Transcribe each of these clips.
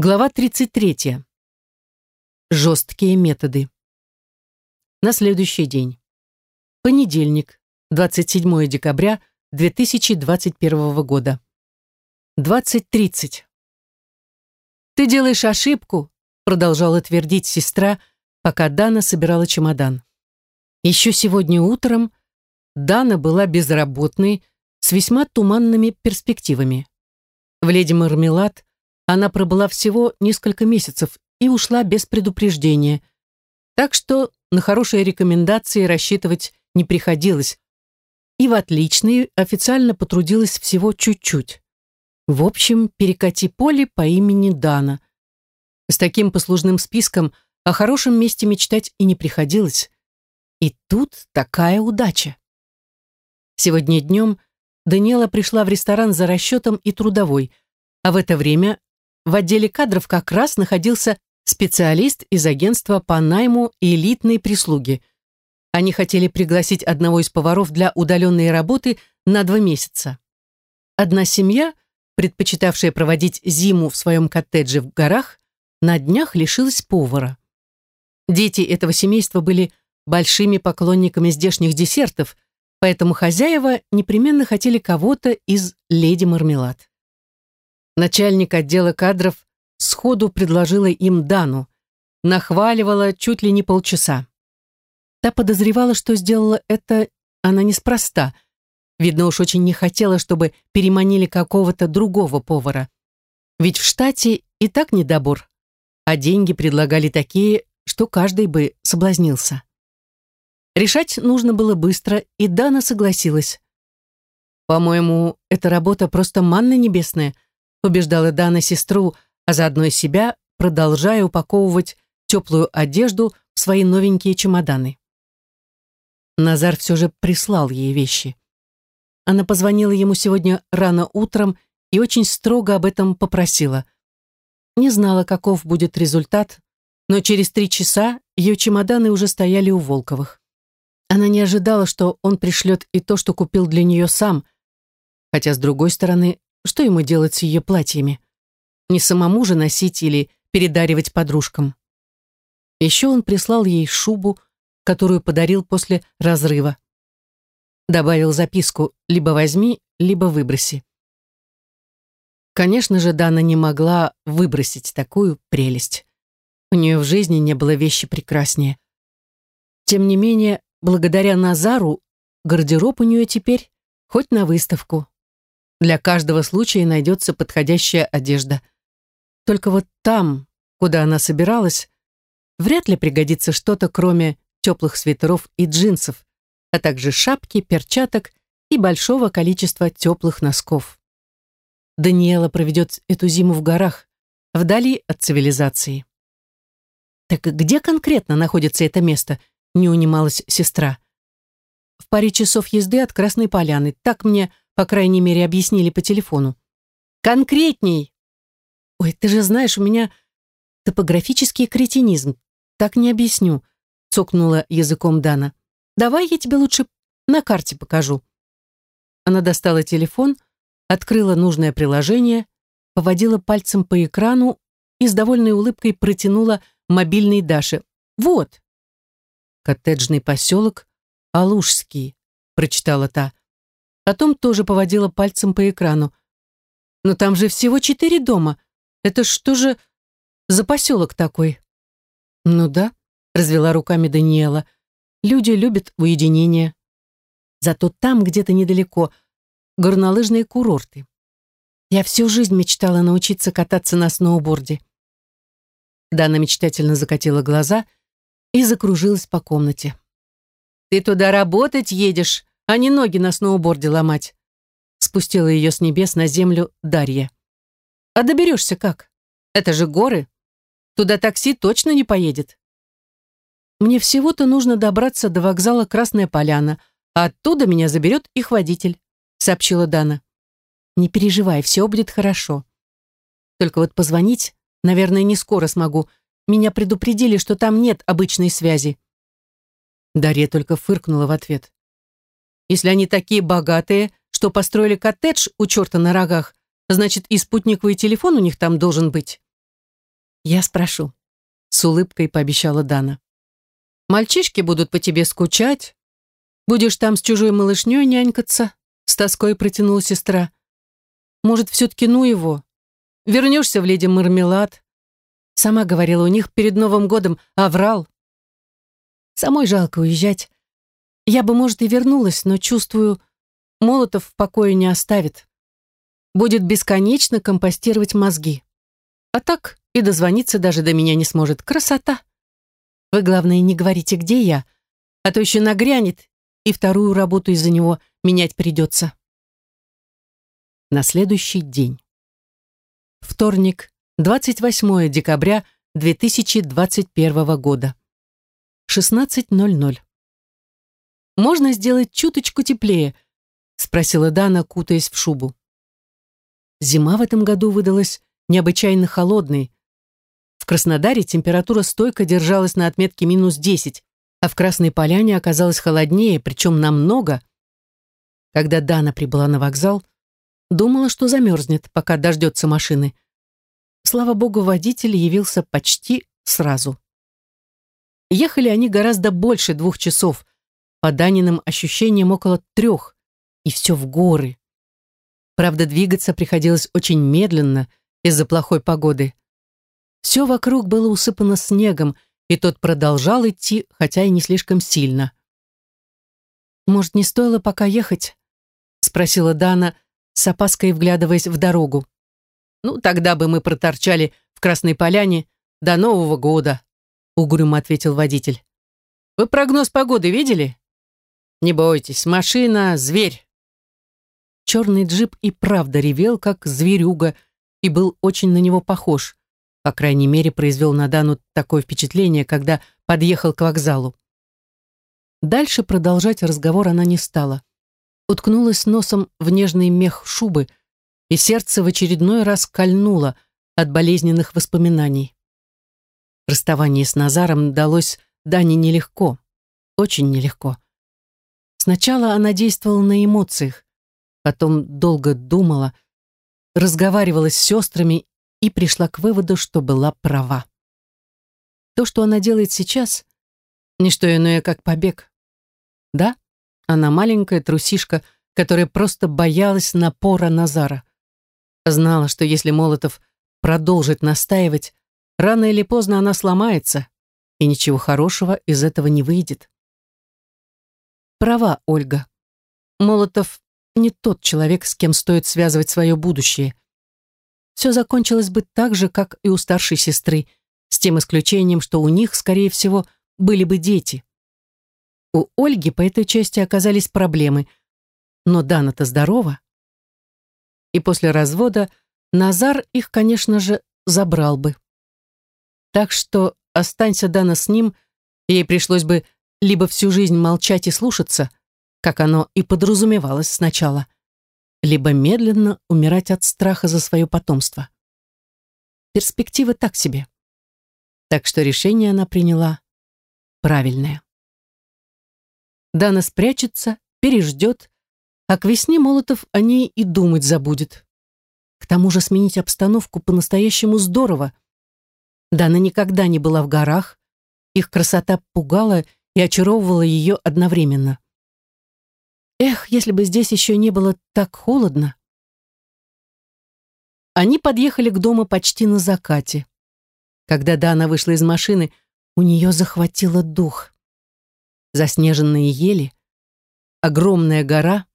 Глава 33. Жесткие методы. На следующий день. Понедельник, 27 декабря 2021 года. 20.30. «Ты делаешь ошибку», продолжала твердить сестра, пока Дана собирала чемодан. Еще сегодня утром Дана была безработной, с весьма туманными перспективами. В «Леди Мармелад» она пробыла всего несколько месяцев и ушла без предупреждения. Так что на хорошие рекомендации рассчитывать не приходилось. И в отличные официально потрудилась всего чуть-чуть. В общем, перекати поле по имени Дана. С таким послужным списком о хорошем месте мечтать и не приходилось. И тут такая удача. Сегодня днем Даниэла пришла в ресторан за расчетом и трудовой, а в это время в отделе кадров как раз находился специалист из агентства по найму элитной прислуги. Они хотели пригласить одного из поваров для удаленной работы на два месяца. Одна семья, предпочитавшая проводить зиму в своем коттедже в горах, на днях лишилась повара. Дети этого семейства были большими поклонниками здешних десертов, поэтому хозяева непременно хотели кого-то из «Леди Мармелад». Начальник отдела кадров сходу предложила им Дану, нахваливала чуть ли не полчаса. Та подозревала, что сделала это она неспроста. Видно уж очень не хотела, чтобы переманили какого-то другого повара. Ведь в штате и так недобор, а деньги предлагали такие, что каждый бы соблазнился. Решать нужно было быстро, и Дана согласилась. «По-моему, эта работа просто манна небесная», убеждала Дана сестру, а заодно и себя, продолжая упаковывать теплую одежду в свои новенькие чемоданы. Назар все же прислал ей вещи. Она позвонила ему сегодня рано утром и очень строго об этом попросила. Не знала, каков будет результат, но через три часа ее чемоданы уже стояли у Волковых. Она не ожидала, что он пришлет и то, что купил для нее сам, хотя, с другой стороны, что ему делать с ее платьями? Не самому же носить или передаривать подружкам. Еще он прислал ей шубу, которую подарил после разрыва. Добавил записку «либо возьми, либо выброси». Конечно же, Дана не могла выбросить такую прелесть. У нее в жизни не было вещи прекраснее. Тем не менее, благодаря Назару, гардероб у нее теперь хоть на выставку. Для каждого случая найдется подходящая одежда. Только вот там, куда она собиралась, вряд ли пригодится что-то, кроме теплых свитеров и джинсов, а также шапки, перчаток и большого количества теплых носков. Даниэла проведет эту зиму в горах, вдали от цивилизации. Так где конкретно находится это место? Не унималась сестра. В паре часов езды от Красной Поляны. Так мне по крайней мере, объяснили по телефону. Конкретней. Ой, ты же знаешь, у меня топографический кретинизм. Так не объясню, цокнула языком Дана. Давай я тебе лучше на карте покажу. Она достала телефон, открыла нужное приложение, поводила пальцем по экрану и с довольной улыбкой протянула мобильный Даше. Вот. Коттеджный поселок Алужский, прочитала та. Потом тоже поводила пальцем по экрану. «Но там же всего четыре дома. Это что же за поселок такой?» «Ну да», — развела руками Даниэла. «Люди любят уединение. Зато там, где-то недалеко, горнолыжные курорты. Я всю жизнь мечтала научиться кататься на сноуборде». Дана мечтательно закатила глаза и закружилась по комнате. «Ты туда работать едешь?» А не ноги на сноуборде ломать. Спустила ее с небес на землю Дарья. А доберешься как? Это же горы. Туда такси точно не поедет. Мне всего-то нужно добраться до вокзала Красная Поляна, а оттуда меня заберет их водитель, сообщила Дана. Не переживай, все будет хорошо. Только вот позвонить, наверное, не скоро смогу. Меня предупредили, что там нет обычной связи. Дарья только фыркнула в ответ. Если они такие богатые, что построили коттедж у черта на рогах, значит и спутниковый телефон у них там должен быть. «Я спрошу», — с улыбкой пообещала Дана. «Мальчишки будут по тебе скучать. Будешь там с чужой малышней нянькаться», — с тоской протянула сестра. «Может, все-таки ну его? Вернешься в леди Мармелад?» Сама говорила, у них перед Новым годом аврал. Самой жалко уезжать. Я бы, может, и вернулась, но чувствую, Молотов в покое не оставит. Будет бесконечно компостировать мозги. А так и дозвониться даже до меня не сможет. Красота. Вы, главное, не говорите, где я, а то еще нагрянет, и вторую работу из-за него менять придется. На следующий день. Вторник, 28 декабря 2021 года. 16.00. «Можно сделать чуточку теплее?» — спросила Дана, кутаясь в шубу. Зима в этом году выдалась необычайно холодной. В Краснодаре температура стойко держалась на отметке минус 10, а в Красной Поляне оказалось холоднее, причем намного. Когда Дана прибыла на вокзал, думала, что замерзнет, пока дождется машины. Слава богу, водитель явился почти сразу. Ехали они гораздо больше двух часов, по Даниным ощущениям около трех, и все в горы. Правда, двигаться приходилось очень медленно из-за плохой погоды. Все вокруг было усыпано снегом, и тот продолжал идти, хотя и не слишком сильно. «Может, не стоило пока ехать?» — спросила Дана, с опаской вглядываясь в дорогу. Ну, тогда бы мы проторчали в Красной Поляне до Нового года, угрюмо ответил водитель. Вы прогноз погоды видели? Не бойтесь, машина — зверь. Черный джип и правда ревел, как зверюга, и был очень на него похож. По крайней мере, произвел на Дану такое впечатление, когда подъехал к вокзалу. Дальше продолжать разговор она не стала. Уткнулась носом в нежный мех шубы, и сердце в очередной раз кольнуло от болезненных воспоминаний. Расставание с Назаром далось Дане нелегко, очень нелегко. Сначала она действовала на эмоциях, потом долго думала, разговаривала с сестрами и пришла к выводу, что была права. То, что она делает сейчас, не что иное, как побег. Да, она маленькая трусишка, которая просто боялась напора Назара. Знала, что если Молотов продолжит настаивать, рано или поздно она сломается, и ничего хорошего из этого не выйдет. Права Ольга. Молотов не тот человек, с кем стоит связывать свое будущее. Все закончилось бы так же, как и у старшей сестры, с тем исключением, что у них, скорее всего, были бы дети. У Ольги по этой части оказались проблемы, но Дана-то здорова и после развода Назар их, конечно же, забрал бы. Так что останься Дана с ним, ей пришлось бы либо всю жизнь молчать и слушаться, как оно и подразумевалось сначала, либо медленно умирать от страха за свое потомство. Перспектива так себе. Так что решение она приняла правильное. Дана спрячется, переждет, а к весне Молотов о ней и думать забудет. К тому же сменить обстановку по-настоящему здорово. Дана никогда не была в горах, их красота пугала и очаровывала ее одновременно. Эх, если бы здесь еще не было так холодно. Они подъехали к дому почти на закате. Когда Дана вышла из машины, у нее захватило дух. Заснеженные ели, огромная гора,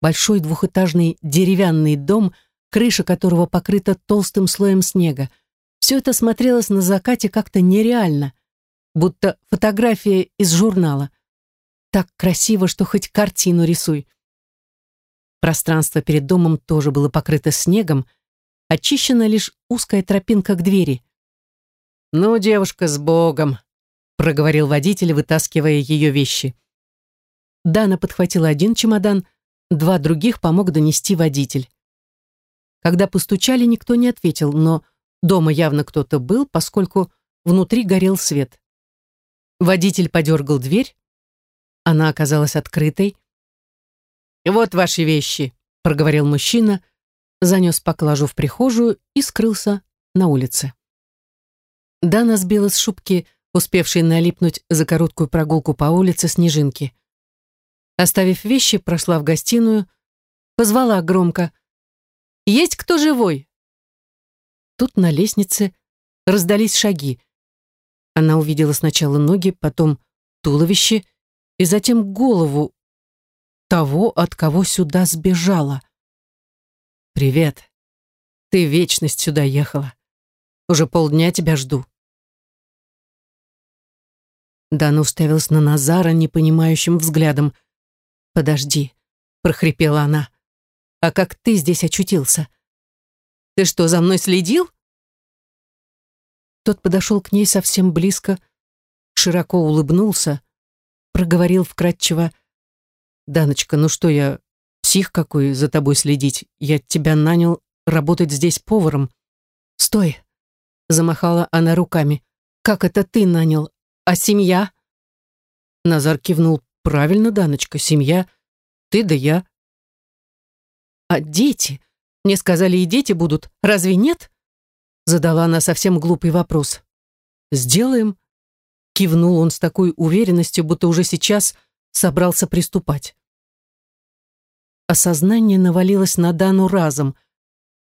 большой двухэтажный деревянный дом, крыша которого покрыта толстым слоем снега. Все это смотрелось на закате как-то нереально, будто фотография из журнала. Так красиво, что хоть картину рисуй. Пространство перед домом тоже было покрыто снегом, очищена лишь узкая тропинка к двери. «Ну, девушка, с Богом!» — проговорил водитель, вытаскивая ее вещи. Дана подхватила один чемодан, Два других помог донести водитель. Когда постучали, никто не ответил, но дома явно кто-то был, поскольку внутри горел свет. Водитель подергал дверь. Она оказалась открытой. «Вот ваши вещи», — проговорил мужчина, занес поклажу в прихожую и скрылся на улице. Дана сбила с шубки, успевшей налипнуть за короткую прогулку по улице снежинки. Оставив вещи, прошла в гостиную, позвала громко. «Есть кто живой?» Тут на лестнице раздались шаги. Она увидела сначала ноги, потом туловище и затем голову того, от кого сюда сбежала. «Привет. Ты вечность сюда ехала. Уже полдня тебя жду». Дана уставилась на Назара непонимающим взглядом. «Подожди», — прохрипела она. «А как ты здесь очутился? Ты что, за мной следил?» Тот подошел к ней совсем близко, широко улыбнулся, проговорил вкратчиво. «Даночка, ну что я, псих какой, за тобой следить? Я тебя нанял работать здесь поваром». «Стой!» — замахала она руками. «Как это ты нанял? А семья?» Назар кивнул. «Правильно, Даночка, семья. Ты да я». «А дети? Мне сказали, и дети будут. Разве нет?» Задала она совсем глупый вопрос. «Сделаем», Кивнул он с такой уверенностью, будто уже сейчас собрался приступать. Осознание навалилось на Дану разом,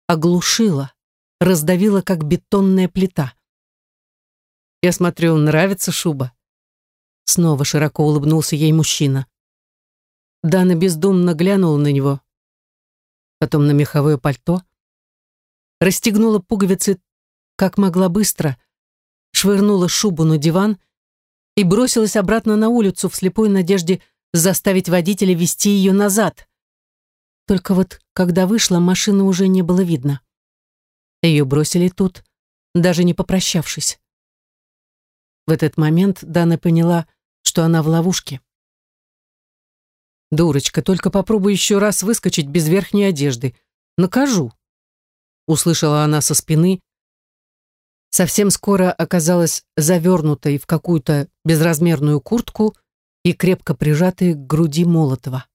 оглушило, раздавило, как бетонная плита. «Я смотрю, нравится шуба?» Снова широко улыбнулся ей мужчина. Дана бездумно глянула на него, потом на меховое пальто, расстегнула пуговицы как могла быстро, швырнула шубу на диван и бросилась обратно на улицу в слепой надежде заставить водителя вести ее назад. Только вот, когда вышла, машины уже не было видно. Ее бросили тут, даже не попрощавшись. В этот момент Дана поняла, что она в ловушке. «Дурочка, только попробуй еще раз выскочить без верхней одежды. Накажу!» Услышала она со спины, совсем скоро оказалась завернутой в какую-то безразмерную куртку и крепко прижатой к груди Молотова.